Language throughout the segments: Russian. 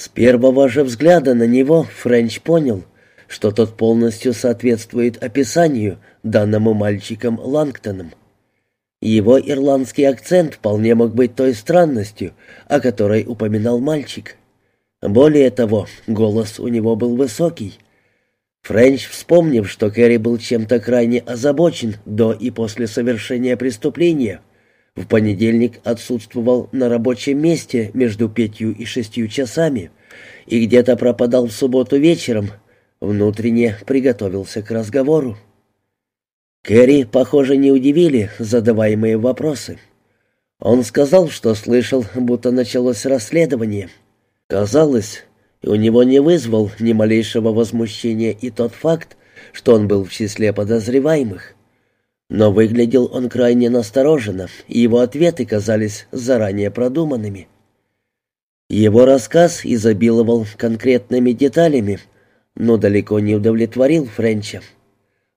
С первого же взгляда на него Френч понял, что тот полностью соответствует описанию, данному мальчиком Лангтоном. Его ирландский акцент вполне мог быть той странностью, о которой упоминал мальчик. Более того, голос у него был высокий. Френч, вспомнив, что Кэрри был чем-то крайне озабочен до и после совершения преступления, в понедельник отсутствовал на рабочем месте между пятью и шестью часами и где-то пропадал в субботу вечером, внутренне приготовился к разговору. Кэрри, похоже, не удивили задаваемые вопросы. Он сказал, что слышал, будто началось расследование. Казалось, у него не вызвал ни малейшего возмущения и тот факт, что он был в числе подозреваемых. Но выглядел он крайне настороженно, и его ответы казались заранее продуманными. Его рассказ изобиловал конкретными деталями, но далеко не удовлетворил Френча.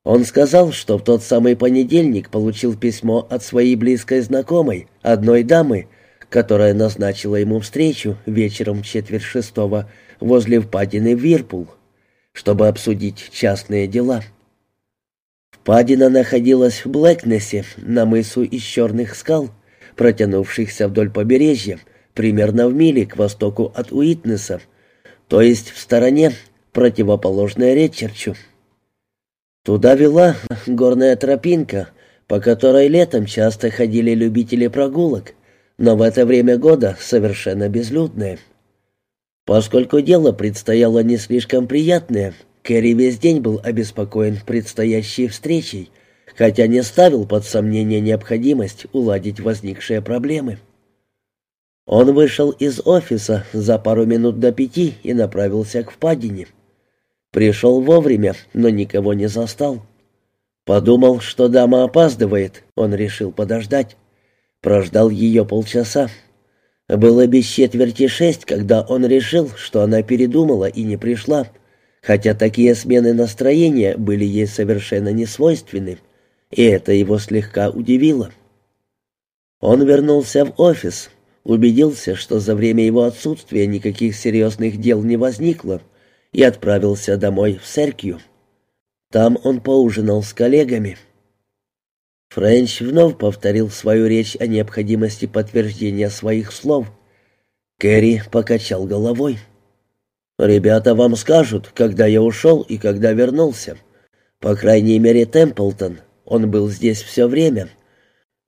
Он сказал, что в тот самый понедельник получил письмо от своей близкой знакомой, одной дамы, которая назначила ему встречу вечером четверть шестого возле впадины Вирпул, чтобы обсудить частные дела. Впадина находилась в Блэкнессе, на мысу из черных скал, протянувшихся вдоль побережья, примерно в миле к востоку от Уитнеса, то есть в стороне, противоположной Ретчерчу. Туда вела горная тропинка, по которой летом часто ходили любители прогулок, но в это время года совершенно безлюдная. Поскольку дело предстояло не слишком приятное, Кэрри весь день был обеспокоен предстоящей встречей, хотя не ставил под сомнение необходимость уладить возникшие проблемы. Он вышел из офиса за пару минут до пяти и направился к впадине. Пришел вовремя, но никого не застал. Подумал, что дама опаздывает, он решил подождать. Прождал ее полчаса. Было без четверти шесть, когда он решил, что она передумала и не пришла, хотя такие смены настроения были ей совершенно не свойственны, и это его слегка удивило. Он вернулся в офис, убедился, что за время его отсутствия никаких серьезных дел не возникло, и отправился домой в Серкью. Там он поужинал с коллегами. Френч вновь повторил свою речь о необходимости подтверждения своих слов. Кэрри покачал головой. «Ребята вам скажут, когда я ушел и когда вернулся. По крайней мере, Темплтон. Он был здесь все время.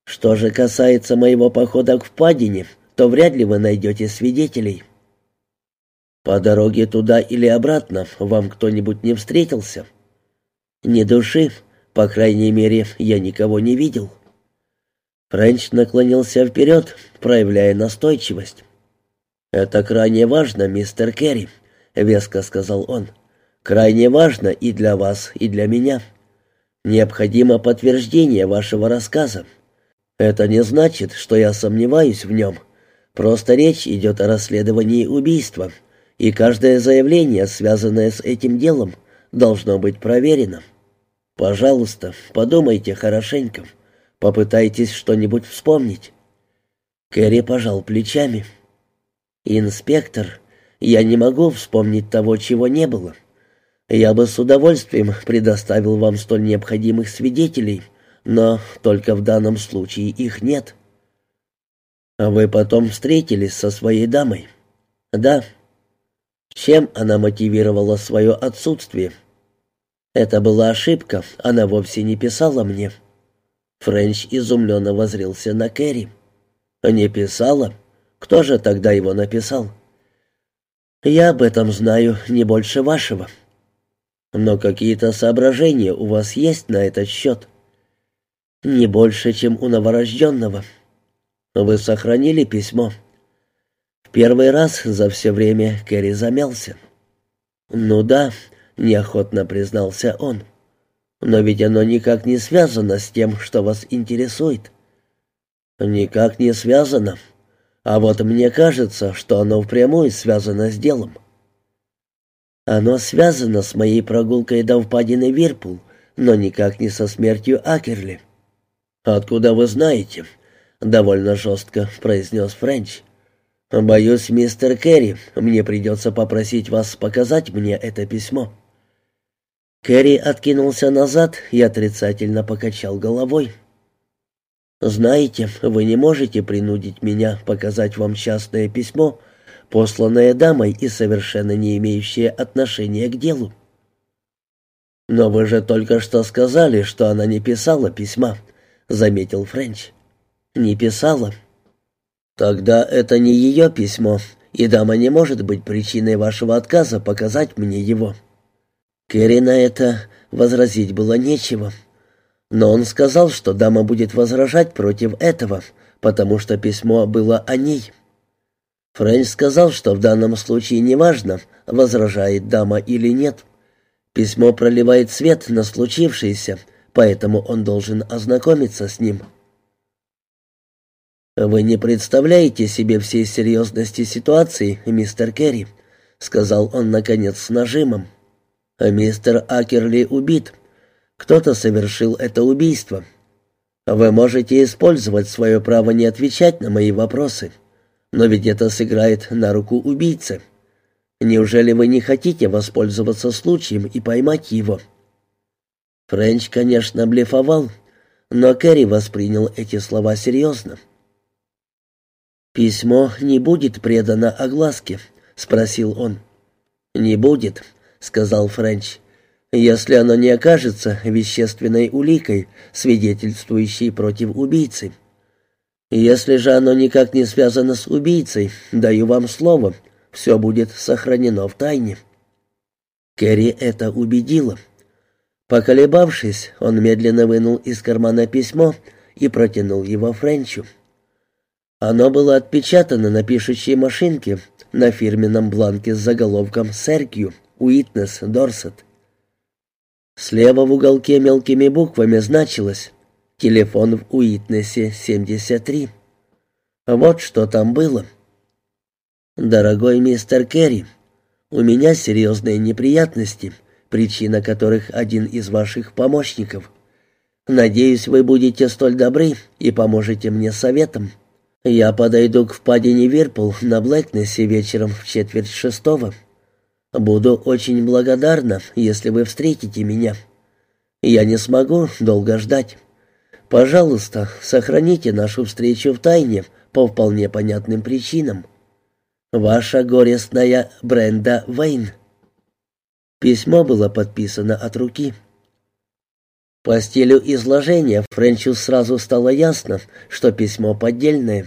Что же касается моего похода к впадине, то вряд ли вы найдете свидетелей». «По дороге туда или обратно вам кто-нибудь не встретился?» «Ни души. По крайней мере, я никого не видел». Френч наклонился вперед, проявляя настойчивость. «Это крайне важно, мистер Керри», — веско сказал он. «Крайне важно и для вас, и для меня. Необходимо подтверждение вашего рассказа. Это не значит, что я сомневаюсь в нем. Просто речь идет о расследовании убийства, и каждое заявление, связанное с этим делом, должно быть проверено. Пожалуйста, подумайте хорошенько, попытайтесь что-нибудь вспомнить». Кэрри пожал плечами. «Инспектор, я не могу вспомнить того, чего не было. Я бы с удовольствием предоставил вам столь необходимых свидетелей, но только в данном случае их нет». «А вы потом встретились со своей дамой?» «Да, чем она мотивировала свое отсутствие? Это была ошибка, она вовсе не писала мне. Френч изумленно возрился на Кэрри. «Не писала? Кто же тогда его написал?» «Я об этом знаю не больше вашего. Но какие-то соображения у вас есть на этот счет?» «Не больше, чем у новорожденного. Вы сохранили письмо?» Первый раз за все время Кэрри замялся. «Ну да», — неохотно признался он. «Но ведь оно никак не связано с тем, что вас интересует». «Никак не связано. А вот мне кажется, что оно впрямую связано с делом». «Оно связано с моей прогулкой до впадины Вирпул, но никак не со смертью Акерли». «Откуда вы знаете?» — довольно жестко произнес Френч. «Боюсь, мистер Керри, мне придется попросить вас показать мне это письмо». Керри откинулся назад и отрицательно покачал головой. «Знаете, вы не можете принудить меня показать вам частное письмо, посланное дамой и совершенно не имеющее отношения к делу». «Но вы же только что сказали, что она не писала письма», — заметил Френч. «Не писала». «Тогда это не ее письмо, и дама не может быть причиной вашего отказа показать мне его». Кэрри на это возразить было нечего. Но он сказал, что дама будет возражать против этого, потому что письмо было о ней. Френч сказал, что в данном случае неважно, возражает дама или нет. Письмо проливает свет на случившееся, поэтому он должен ознакомиться с ним. «Вы не представляете себе всей серьезности ситуации, мистер Керри», — сказал он, наконец, с нажимом. «Мистер Акерли убит. Кто-то совершил это убийство. Вы можете использовать свое право не отвечать на мои вопросы, но ведь это сыграет на руку убийце. Неужели вы не хотите воспользоваться случаем и поймать его?» Френч, конечно, блефовал, но Кэрри воспринял эти слова серьезно. «Письмо не будет предано огласке?» — спросил он. «Не будет», — сказал Френч, «если оно не окажется вещественной уликой, свидетельствующей против убийцы. Если же оно никак не связано с убийцей, даю вам слово, все будет сохранено в тайне». Кэрри это убедило. Поколебавшись, он медленно вынул из кармана письмо и протянул его Френчу. Оно было отпечатано на пишущей машинке на фирменном бланке с заголовком «Серкью», «Уитнес», «Дорсет». Слева в уголке мелкими буквами значилось «Телефон в Уитнесе 73». Вот что там было. «Дорогой мистер Керри, у меня серьезные неприятности, причина которых один из ваших помощников. Надеюсь, вы будете столь добры и поможете мне советом». «Я подойду к впадине Вирпл на Блэкнессе вечером в четверть шестого. Буду очень благодарна, если вы встретите меня. Я не смогу долго ждать. Пожалуйста, сохраните нашу встречу в тайне по вполне понятным причинам. Ваша горестная Бренда Вейн». Письмо было подписано от руки. По стилю изложения Френчу сразу стало ясно, что письмо поддельное.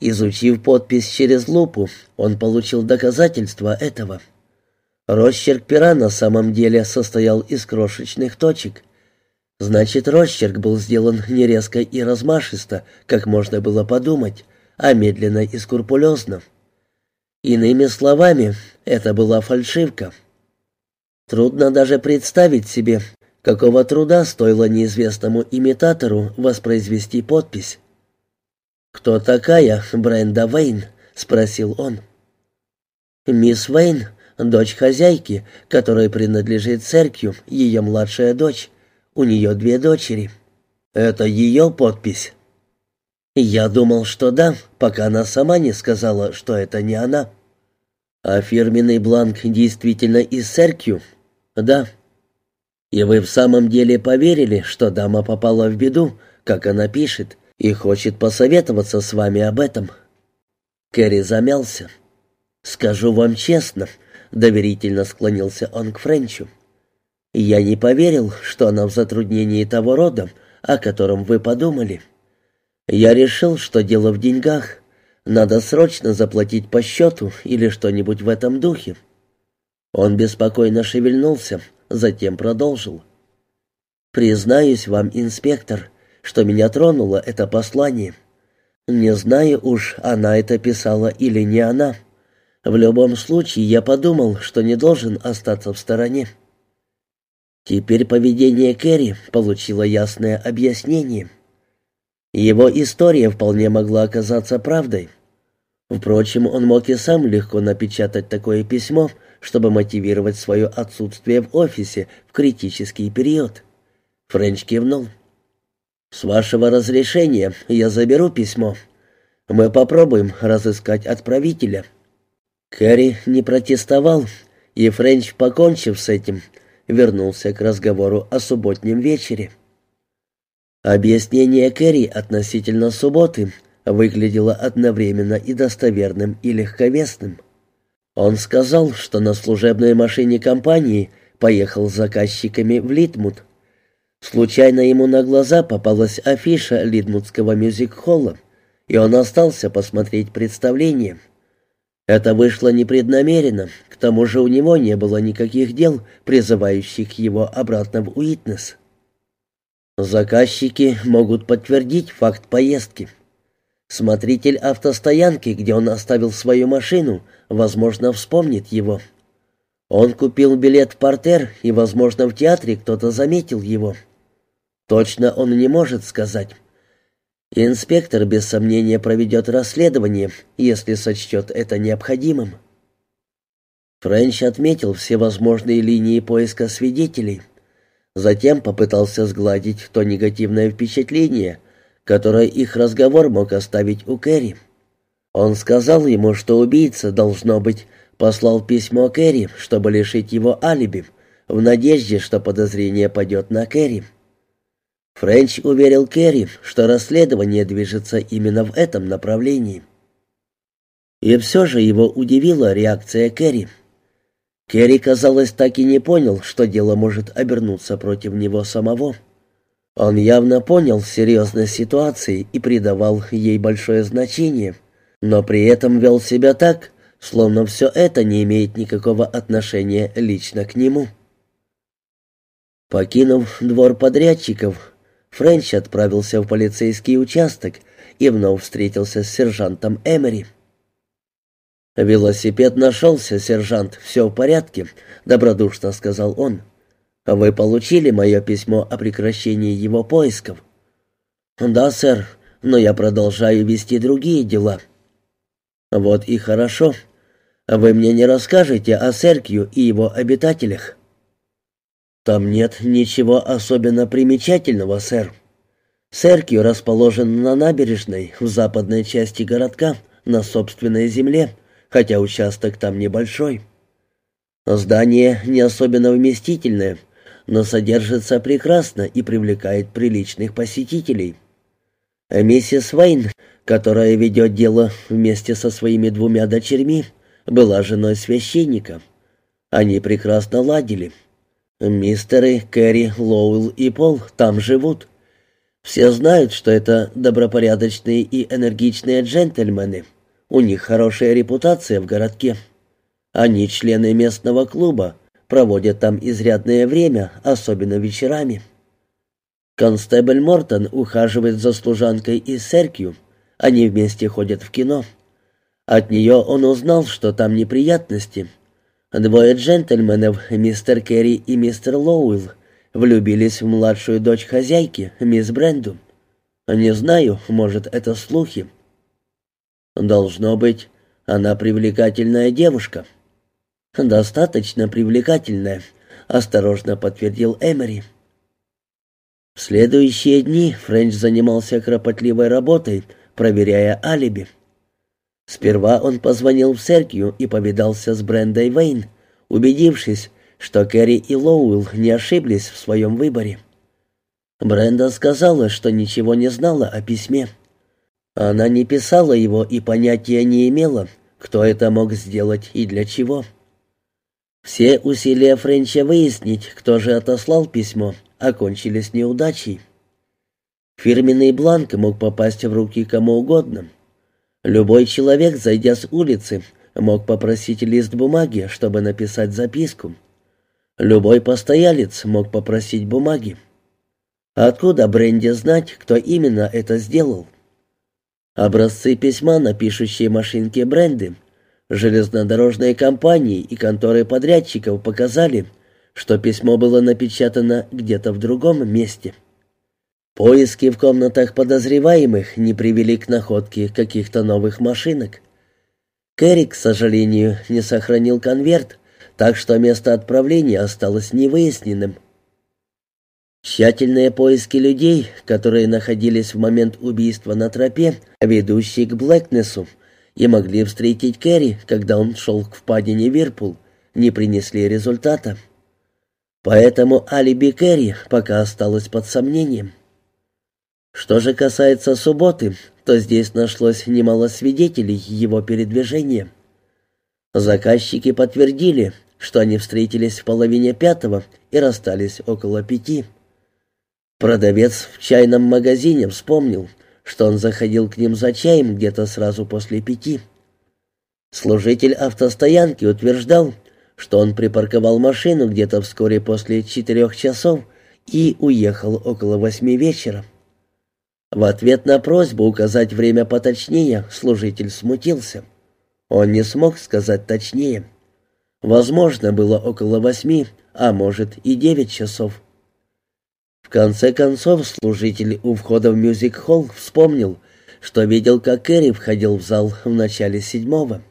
Изучив подпись через лупу, он получил доказательства этого. Росчерк пера на самом деле состоял из крошечных точек. Значит, росчерк был сделан не резко и размашисто, как можно было подумать, а медленно и скрупулезно. Иными словами, это была фальшивка. Трудно даже представить себе, Какого труда стоило неизвестному имитатору воспроизвести подпись? «Кто такая Бренда Вейн?» — спросил он. «Мисс Вейн, дочь хозяйки, которой принадлежит церкви, ее младшая дочь. У нее две дочери. Это ее подпись?» «Я думал, что да, пока она сама не сказала, что это не она». «А фирменный бланк действительно из церкви?» «Да». И вы в самом деле поверили, что дама попала в беду, как она пишет, и хочет посоветоваться с вами об этом?» Кэрри замялся. «Скажу вам честно», — доверительно склонился он к Френчу. «Я не поверил, что она в затруднении того рода, о котором вы подумали. Я решил, что дело в деньгах. Надо срочно заплатить по счету или что-нибудь в этом духе». Он беспокойно шевельнулся, затем продолжил. «Признаюсь вам, инспектор, что меня тронуло это послание. Не знаю уж, она это писала или не она. В любом случае, я подумал, что не должен остаться в стороне». Теперь поведение Кэрри получило ясное объяснение. Его история вполне могла оказаться правдой. Впрочем, он мог и сам легко напечатать такое письмо, чтобы мотивировать свое отсутствие в офисе в критический период. Френч кивнул. «С вашего разрешения я заберу письмо. Мы попробуем разыскать отправителя». Кэрри не протестовал, и Френч, покончив с этим, вернулся к разговору о субботнем вечере. Объяснение Кэрри относительно субботы выглядело одновременно и достоверным, и легковесным. Он сказал, что на служебной машине компании поехал с заказчиками в Литмут. Случайно ему на глаза попалась афиша Литмутского мюзик-холла, и он остался посмотреть представление. Это вышло непреднамеренно, к тому же у него не было никаких дел, призывающих его обратно в Уитнес. Заказчики могут подтвердить факт поездки. Смотритель автостоянки, где он оставил свою машину, возможно, вспомнит его. Он купил билет в портер, и, возможно, в театре кто-то заметил его. Точно он не может сказать. Инспектор без сомнения проведет расследование, если сочтет это необходимым. Френч отметил все возможные линии поиска свидетелей. Затем попытался сгладить то негативное впечатление, которое их разговор мог оставить у Кэрри. Он сказал ему, что убийца, должно быть, послал письмо Кэрри, чтобы лишить его алиби, в надежде, что подозрение падет на Кэрри. Френч уверил Керри, что расследование движется именно в этом направлении. И все же его удивила реакция Керри. Керри, казалось, так и не понял, что дело может обернуться против него самого. Он явно понял серьезность ситуации и придавал ей большое значение, но при этом вел себя так, словно все это не имеет никакого отношения лично к нему. Покинув двор подрядчиков, Френч отправился в полицейский участок и вновь встретился с сержантом Эмери. «Велосипед нашелся, сержант, все в порядке», — добродушно сказал он. «Вы получили мое письмо о прекращении его поисков?» «Да, сэр, но я продолжаю вести другие дела». «Вот и хорошо. Вы мне не расскажете о Серкью и его обитателях?» «Там нет ничего особенно примечательного, сэр. Серкью расположен на набережной в западной части городка, на собственной земле, хотя участок там небольшой. Здание не особенно вместительное, но содержится прекрасно и привлекает приличных посетителей. Миссис Вейн, которая ведет дело вместе со своими двумя дочерьми, была женой священника. Они прекрасно ладили. Мистеры Кэрри, Лоуэлл и Пол там живут. Все знают, что это добропорядочные и энергичные джентльмены. У них хорошая репутация в городке. Они члены местного клуба, проводят там изрядное время, особенно вечерами. Констебль Мортон ухаживает за служанкой из Серкью. Они вместе ходят в кино. От нее он узнал, что там неприятности — Двое джентльменов, мистер Керри и мистер Лоуэлл, влюбились в младшую дочь хозяйки, мисс Бренду. Не знаю, может, это слухи. Должно быть, она привлекательная девушка. Достаточно привлекательная, осторожно подтвердил Эмери. В следующие дни Френч занимался кропотливой работой, проверяя алиби. Сперва он позвонил в Серкью и повидался с Брендой Вейн, убедившись, что Кэрри и Лоуэлл не ошиблись в своем выборе. Бренда сказала, что ничего не знала о письме. Она не писала его и понятия не имела, кто это мог сделать и для чего. Все усилия Френча выяснить, кто же отослал письмо, окончились неудачей. Фирменный бланк мог попасть в руки кому угодно — Любой человек, зайдя с улицы, мог попросить лист бумаги, чтобы написать записку. Любой постоялец мог попросить бумаги. Откуда Бренди знать, кто именно это сделал? Образцы письма на пишущей машинке Бренды, железнодорожные компании и конторы подрядчиков показали, что письмо было напечатано где-то в другом месте. Поиски в комнатах подозреваемых не привели к находке каких-то новых машинок. Кэрри, к сожалению, не сохранил конверт, так что место отправления осталось невыясненным. Тщательные поиски людей, которые находились в момент убийства на тропе, ведущей к Блэкнесу, и могли встретить Кэрри, когда он шел к впадине Вирпул, не принесли результата. Поэтому алиби Кэрри пока осталось под сомнением. Что же касается субботы, то здесь нашлось немало свидетелей его передвижения. Заказчики подтвердили, что они встретились в половине пятого и расстались около пяти. Продавец в чайном магазине вспомнил, что он заходил к ним за чаем где-то сразу после пяти. Служитель автостоянки утверждал, что он припарковал машину где-то вскоре после четырех часов и уехал около восьми вечера. В ответ на просьбу указать время поточнее служитель смутился. Он не смог сказать точнее. Возможно, было около восьми, а может и девять часов. В конце концов, служитель у входа в мюзик-холл вспомнил, что видел, как Кэрри входил в зал в начале седьмого.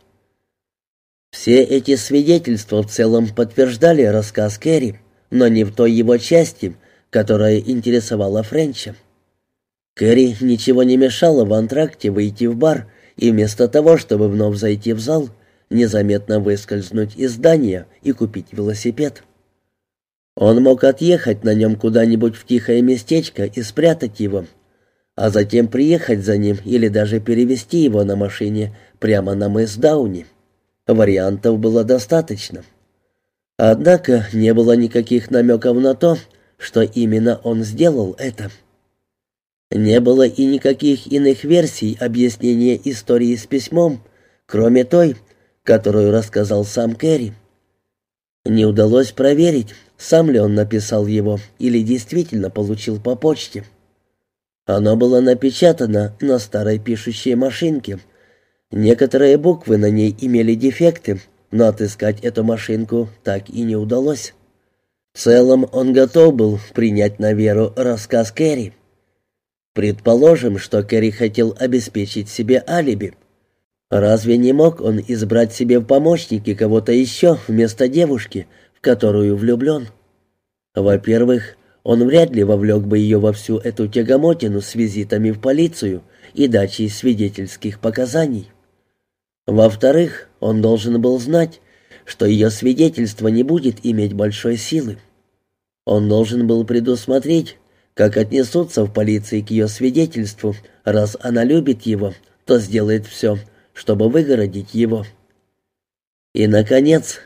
Все эти свидетельства в целом подтверждали рассказ Кэрри, но не в той его части, которая интересовала Френча. Кэрри ничего не мешало в антракте выйти в бар и вместо того, чтобы вновь зайти в зал, незаметно выскользнуть из здания и купить велосипед. Он мог отъехать на нем куда-нибудь в тихое местечко и спрятать его, а затем приехать за ним или даже перевести его на машине прямо на мыс Дауни. Вариантов было достаточно. Однако не было никаких намеков на то, что именно он сделал это. Не было и никаких иных версий объяснения истории с письмом, кроме той, которую рассказал сам Кэрри. Не удалось проверить, сам ли он написал его или действительно получил по почте. Оно было напечатано на старой пишущей машинке. Некоторые буквы на ней имели дефекты, но отыскать эту машинку так и не удалось. В целом он готов был принять на веру рассказ Кэрри. Предположим, что Кэрри хотел обеспечить себе алиби. Разве не мог он избрать себе в помощники кого-то еще вместо девушки, в которую влюблен? Во-первых, он вряд ли вовлек бы ее во всю эту тягомотину с визитами в полицию и дачей свидетельских показаний. Во-вторых, он должен был знать, что ее свидетельство не будет иметь большой силы. Он должен был предусмотреть, как отнесутся в полиции к ее свидетельству, раз она любит его, то сделает все, чтобы выгородить его. И, наконец,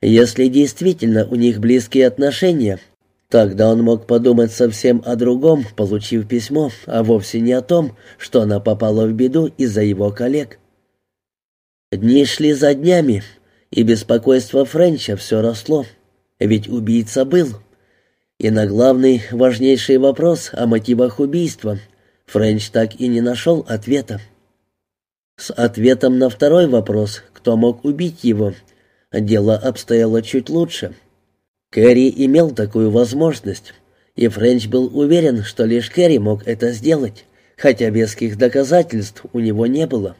если действительно у них близкие отношения, тогда он мог подумать совсем о другом, получив письмо, а вовсе не о том, что она попала в беду из-за его коллег. Дни шли за днями, и беспокойство Френча все росло, ведь убийца был — и на главный, важнейший вопрос о мотивах убийства Френч так и не нашел ответа. С ответом на второй вопрос, кто мог убить его, дело обстояло чуть лучше. Кэрри имел такую возможность, и Френч был уверен, что лишь Кэрри мог это сделать, хотя веских доказательств у него не было.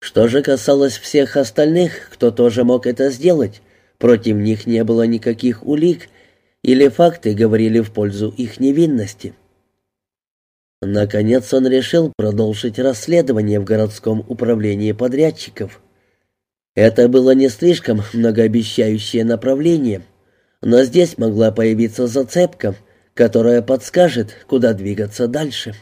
Что же касалось всех остальных, кто тоже мог это сделать, против них не было никаких улик, или факты говорили в пользу их невинности. Наконец он решил продолжить расследование в городском управлении подрядчиков. Это было не слишком многообещающее направление, но здесь могла появиться зацепка, которая подскажет, куда двигаться дальше.